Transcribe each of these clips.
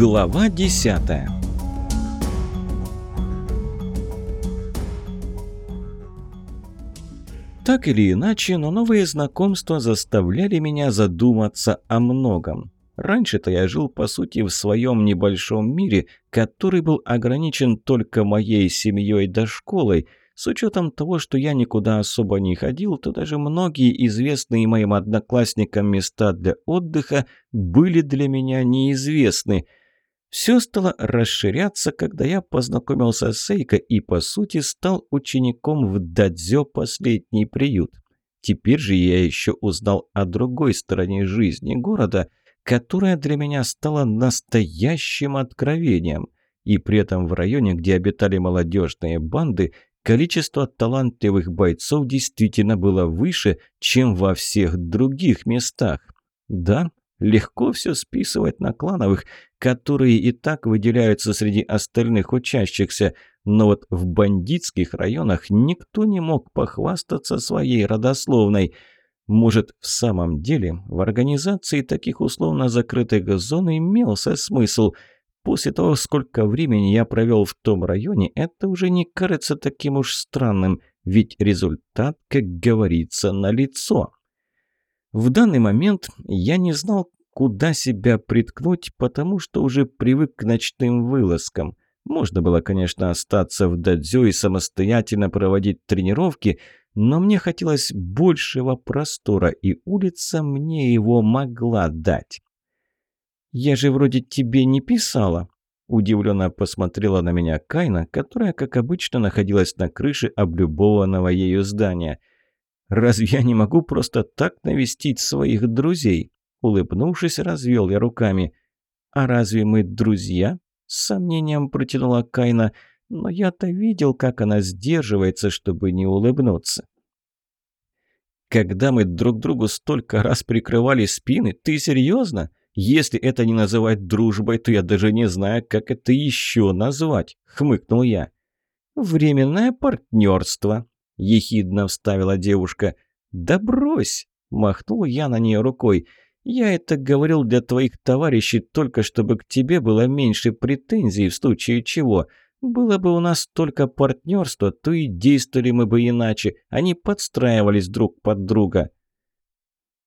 Глава десятая Так или иначе, но новые знакомства заставляли меня задуматься о многом. Раньше-то я жил, по сути, в своем небольшом мире, который был ограничен только моей семьей до школой – с учетом того, что я никуда особо не ходил, то даже многие известные моим одноклассникам места для отдыха были для меня неизвестны. Все стало расширяться, когда я познакомился с Эйко и, по сути, стал учеником в Дадзё «Последний приют». Теперь же я еще узнал о другой стороне жизни города, которая для меня стала настоящим откровением – и при этом в районе, где обитали молодежные банды, количество талантливых бойцов действительно было выше, чем во всех других местах. Да, легко все списывать на клановых, которые и так выделяются среди остальных учащихся, но вот в бандитских районах никто не мог похвастаться своей родословной. Может, в самом деле в организации таких условно закрытых зон имелся смысл – После того, сколько времени я провел в том районе, это уже не кажется таким уж странным, ведь результат, как говорится, налицо. В данный момент я не знал, куда себя приткнуть, потому что уже привык к ночным вылазкам. Можно было, конечно, остаться в дадзё и самостоятельно проводить тренировки, но мне хотелось большего простора, и улица мне его могла дать. «Я же вроде тебе не писала». Удивленно посмотрела на меня Кайна, которая, как обычно, находилась на крыше облюбованного ею здания. «Разве я не могу просто так навестить своих друзей?» Улыбнувшись, развел я руками. «А разве мы друзья?» С сомнением протянула Кайна, но я-то видел, как она сдерживается, чтобы не улыбнуться. «Когда мы друг другу столько раз прикрывали спины, ты серьезно?» Если это не называть дружбой, то я даже не знаю, как это еще назвать», — хмыкнул я. «Временное партнерство», — ехидно вставила девушка. «Да брось!» — махнул я на нее рукой. «Я это говорил для твоих товарищей только, чтобы к тебе было меньше претензий в случае чего. Было бы у нас только партнерство, то и действовали мы бы иначе, они подстраивались друг под друга».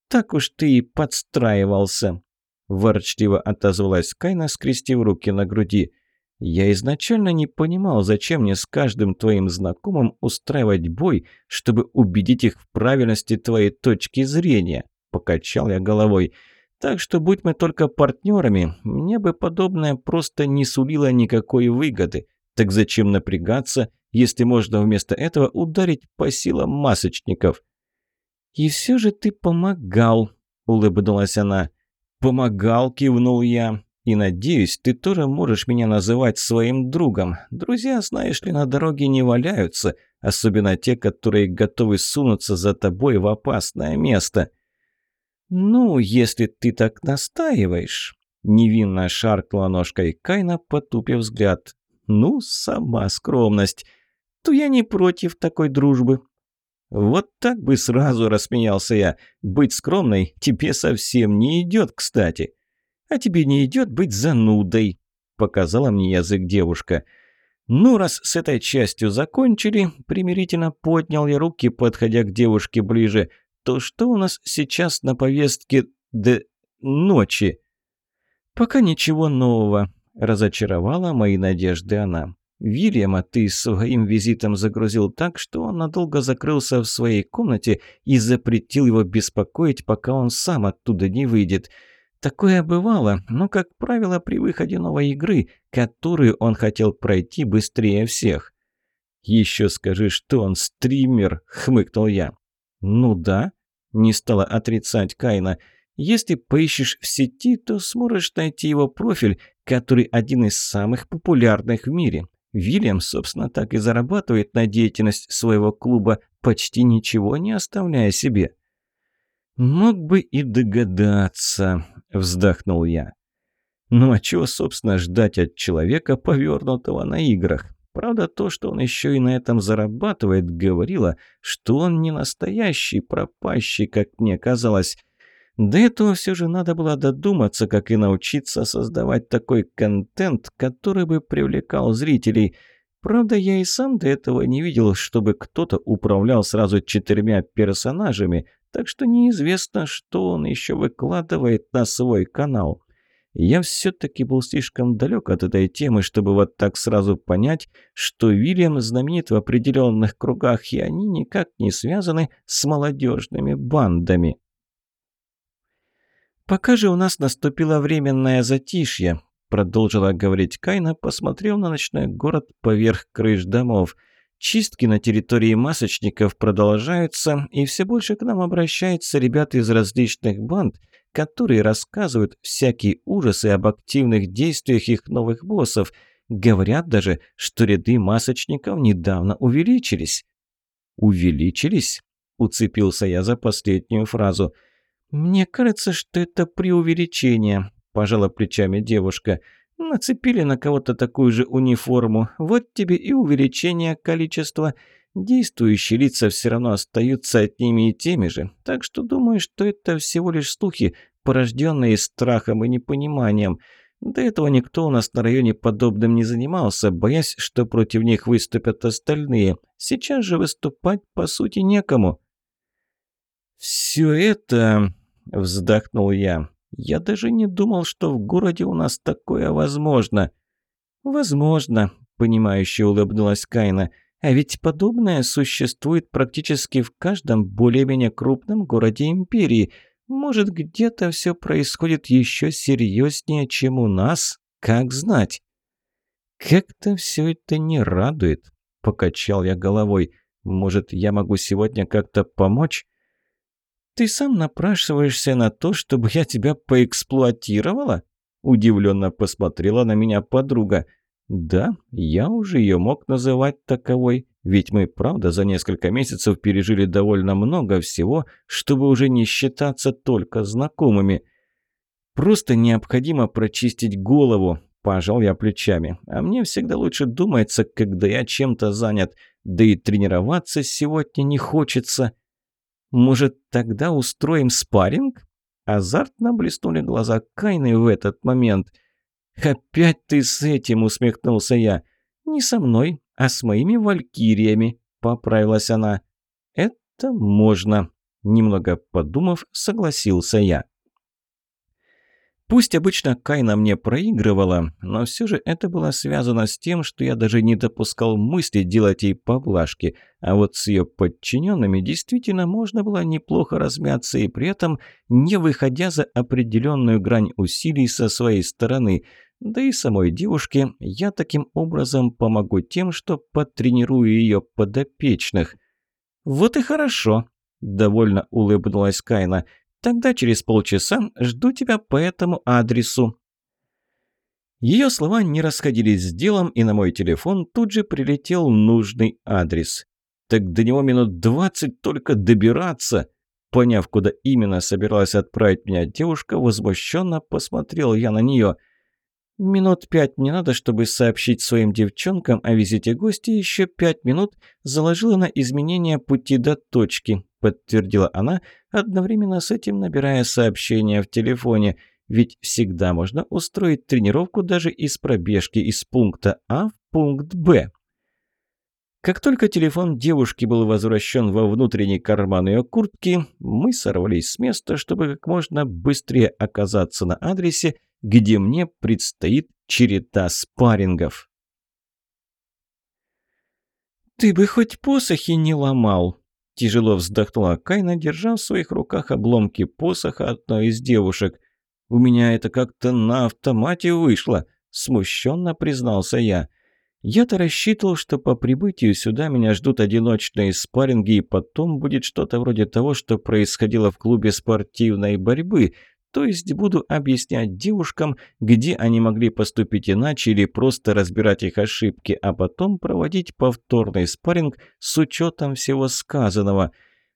«Так уж ты и подстраивался», Ворчливо отозвалась Кайна, скрестив руки на груди. «Я изначально не понимал, зачем мне с каждым твоим знакомым устраивать бой, чтобы убедить их в правильности твоей точки зрения», – покачал я головой. «Так что, будь мы только партнерами, мне бы подобное просто не сулило никакой выгоды. Так зачем напрягаться, если можно вместо этого ударить по силам масочников?» «И все же ты помогал», – улыбнулась она. «Помогал», – кивнул я. «И надеюсь, ты тоже можешь меня называть своим другом. Друзья, знаешь ли, на дороге не валяются, особенно те, которые готовы сунуться за тобой в опасное место». «Ну, если ты так настаиваешь», – невинно шаркнула ножкой Кайна, потупив взгляд. «Ну, сама скромность. То я не против такой дружбы. «Вот так бы сразу рассмеялся я. Быть скромной тебе совсем не идет, кстати. А тебе не идет быть занудой», — показала мне язык девушка. «Ну, раз с этой частью закончили», — примирительно поднял я руки, подходя к девушке ближе, «то что у нас сейчас на повестке до ночи?» «Пока ничего нового», — разочаровала мои надежды она. Вильяма ты своим визитом загрузил так, что он надолго закрылся в своей комнате и запретил его беспокоить, пока он сам оттуда не выйдет. Такое бывало, но, как правило, при выходе новой игры, которую он хотел пройти быстрее всех. «Еще скажи, что он стример», — хмыкнул я. «Ну да», — не стала отрицать Кайна. «Если поищешь в сети, то сможешь найти его профиль, который один из самых популярных в мире. Вильям, собственно, так и зарабатывает на деятельность своего клуба, почти ничего не оставляя себе. «Мог бы и догадаться», — вздохнул я. «Ну а чего, собственно, ждать от человека, повернутого на играх? Правда, то, что он еще и на этом зарабатывает, говорило, что он не настоящий пропащий, как мне казалось. До этого все же надо было додуматься, как и научиться создавать такой контент, который бы привлекал зрителей. Правда, я и сам до этого не видел, чтобы кто-то управлял сразу четырьмя персонажами, так что неизвестно, что он еще выкладывает на свой канал. Я все-таки был слишком далек от этой темы, чтобы вот так сразу понять, что Вильям знаменит в определенных кругах, и они никак не связаны с молодежными бандами. «Пока же у нас наступило временное затишье», — продолжила говорить Кайна, посмотрев на ночной город поверх крыш домов. «Чистки на территории масочников продолжаются, и все больше к нам обращаются ребята из различных банд, которые рассказывают всякие ужасы об активных действиях их новых боссов. Говорят даже, что ряды масочников недавно увеличились». «Увеличились?» — уцепился я за последнюю фразу — «Мне кажется, что это преувеличение», – пожала плечами девушка. «Нацепили на кого-то такую же униформу. Вот тебе и увеличение количества. Действующие лица все равно остаются одними и теми же. Так что думаю, что это всего лишь слухи, порожденные страхом и непониманием. До этого никто у нас на районе подобным не занимался, боясь, что против них выступят остальные. Сейчас же выступать, по сути, некому». «Все это...» – вздохнул я. «Я даже не думал, что в городе у нас такое возможно». «Возможно», – понимающе улыбнулась Кайна. «А ведь подобное существует практически в каждом более-менее крупном городе Империи. Может, где-то все происходит еще серьезнее, чем у нас? Как знать?» «Как-то все это не радует», – покачал я головой. «Может, я могу сегодня как-то помочь?» «Ты сам напрашиваешься на то, чтобы я тебя поэксплуатировала?» Удивленно посмотрела на меня подруга. «Да, я уже ее мог называть таковой, ведь мы, правда, за несколько месяцев пережили довольно много всего, чтобы уже не считаться только знакомыми. Просто необходимо прочистить голову», – пожал я плечами. «А мне всегда лучше думается, когда я чем-то занят, да и тренироваться сегодня не хочется». Может, тогда устроим спарринг?» Азартно блеснули глаза Кайны в этот момент. «Опять ты с этим!» — усмехнулся я. «Не со мной, а с моими валькириями», — поправилась она. «Это можно», — немного подумав, согласился я. Пусть обычно Кайна мне проигрывала, но все же это было связано с тем, что я даже не допускал мысли делать ей поблажки, а вот с ее подчиненными действительно можно было неплохо размяться и при этом не выходя за определенную грань усилий со своей стороны. Да и самой девушке я таким образом помогу тем, что потренирую ее подопечных. «Вот и хорошо», – довольно улыбнулась Кайна – Тогда через полчаса жду тебя по этому адресу». Ее слова не расходились с делом, и на мой телефон тут же прилетел нужный адрес. Так до него минут двадцать только добираться. Поняв, куда именно собиралась отправить меня девушка, возмущенно посмотрел я на нее. «Минут пять мне надо, чтобы сообщить своим девчонкам о визите гостя, еще пять минут заложила на изменение пути до точки подтвердила она, одновременно с этим набирая сообщение в телефоне. Ведь всегда можно устроить тренировку даже из пробежки из пункта А в пункт Б. Как только телефон девушки был возвращен во внутренний карман ее куртки, мы сорвались с места, чтобы как можно быстрее оказаться на адресе, где мне предстоит череда спаррингов. «Ты бы хоть посохи не ломал!» Тяжело вздохнула Кайна, держа в своих руках обломки посоха одной из девушек. «У меня это как-то на автомате вышло», – смущенно признался я. «Я-то рассчитывал, что по прибытию сюда меня ждут одиночные спарринги, и потом будет что-то вроде того, что происходило в клубе спортивной борьбы, то есть буду объяснять девушкам, где они могли поступить иначе или просто разбирать их ошибки, а потом проводить повторный спарринг с учетом всего сказанного.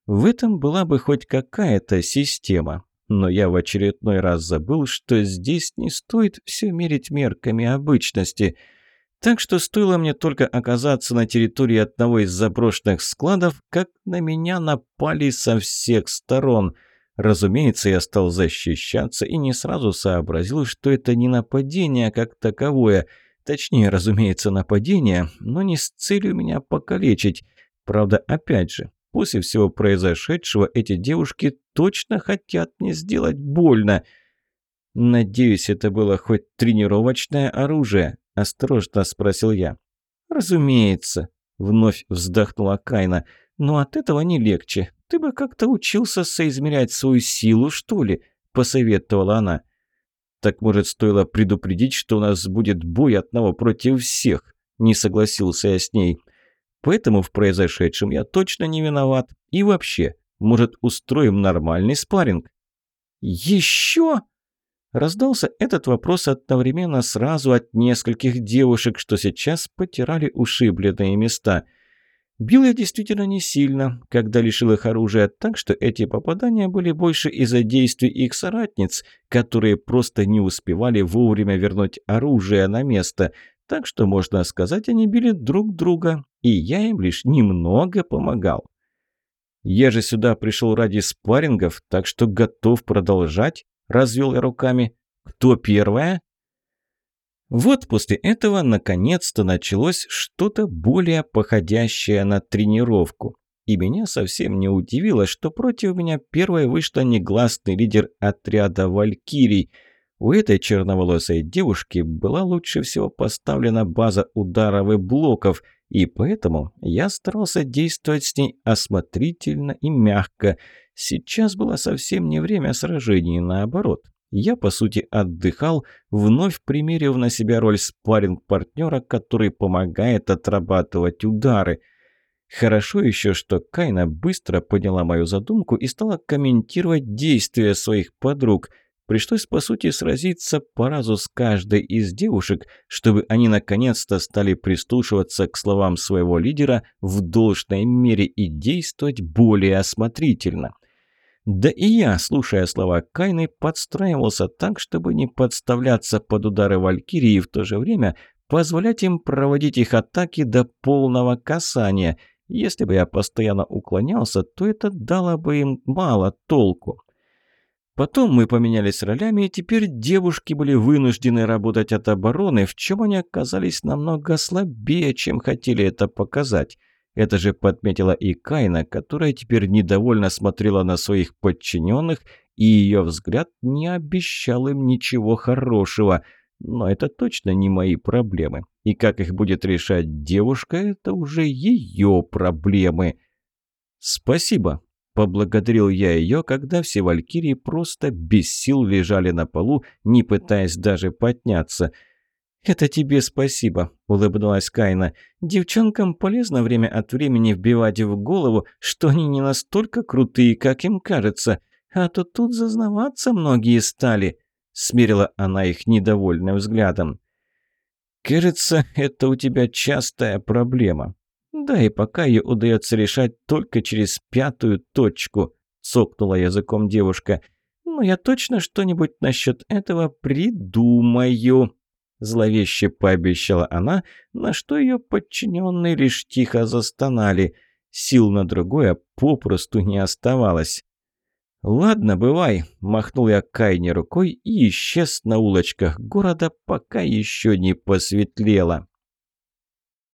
В этом была бы хоть какая-то система. Но я в очередной раз забыл, что здесь не стоит все мерить мерками обычности. Так что стоило мне только оказаться на территории одного из заброшенных складов, как на меня напали со всех сторон – Разумеется, я стал защищаться и не сразу сообразил, что это не нападение как таковое. Точнее, разумеется, нападение, но не с целью меня покалечить. Правда, опять же, после всего произошедшего эти девушки точно хотят мне сделать больно. «Надеюсь, это было хоть тренировочное оружие?» – осторожно спросил я. «Разумеется», – вновь вздохнула Кайна. «Но от этого не легче. Ты бы как-то учился соизмерять свою силу, что ли?» – посоветовала она. «Так, может, стоило предупредить, что у нас будет бой одного против всех?» – не согласился я с ней. «Поэтому в произошедшем я точно не виноват. И вообще, может, устроим нормальный спарринг?» «Еще?» Раздался этот вопрос одновременно сразу от нескольких девушек, что сейчас потирали ушибленные места – Бил я действительно не сильно, когда лишил их оружия, так что эти попадания были больше из-за действий их соратниц, которые просто не успевали вовремя вернуть оружие на место. Так что, можно сказать, они били друг друга, и я им лишь немного помогал. «Я же сюда пришел ради спаррингов, так что готов продолжать», – развел я руками. «Кто первая?» Вот после этого наконец-то началось что-то более походящее на тренировку. И меня совсем не удивило, что против меня первой вышла негласный лидер отряда «Валькирий». У этой черноволосой девушки была лучше всего поставлена база ударов и блоков, и поэтому я старался действовать с ней осмотрительно и мягко. Сейчас было совсем не время сражений, наоборот. Я, по сути, отдыхал, вновь примерив на себя роль спарринг-партнера, который помогает отрабатывать удары. Хорошо еще, что Кайна быстро поняла мою задумку и стала комментировать действия своих подруг. Пришлось, по сути, сразиться по разу с каждой из девушек, чтобы они наконец-то стали прислушиваться к словам своего лидера в должной мере и действовать более осмотрительно. Да и я, слушая слова Кайны, подстраивался так, чтобы не подставляться под удары Валькирии и в то же время позволять им проводить их атаки до полного касания. Если бы я постоянно уклонялся, то это дало бы им мало толку. Потом мы поменялись ролями, и теперь девушки были вынуждены работать от обороны, в чем они оказались намного слабее, чем хотели это показать. Это же подметила и Кайна, которая теперь недовольно смотрела на своих подчиненных, и ее взгляд не обещал им ничего хорошего. Но это точно не мои проблемы. И как их будет решать девушка, это уже ее проблемы. «Спасибо», – поблагодарил я ее, когда все валькирии просто без сил лежали на полу, не пытаясь даже подняться – «Это тебе спасибо», – улыбнулась Кайна. «Девчонкам полезно время от времени вбивать в голову, что они не настолько крутые, как им кажется. А то тут зазнаваться многие стали», – смирила она их недовольным взглядом. «Кажется, это у тебя частая проблема. Да и пока ее удается решать только через пятую точку», – цокнула языком девушка. «Но я точно что-нибудь насчет этого придумаю». Зловеще пообещала она, на что ее подчиненные лишь тихо застонали. Сил на другое попросту не оставалось. «Ладно, бывай», – махнул я Кайне рукой и исчез на улочках города, пока еще не посветлело.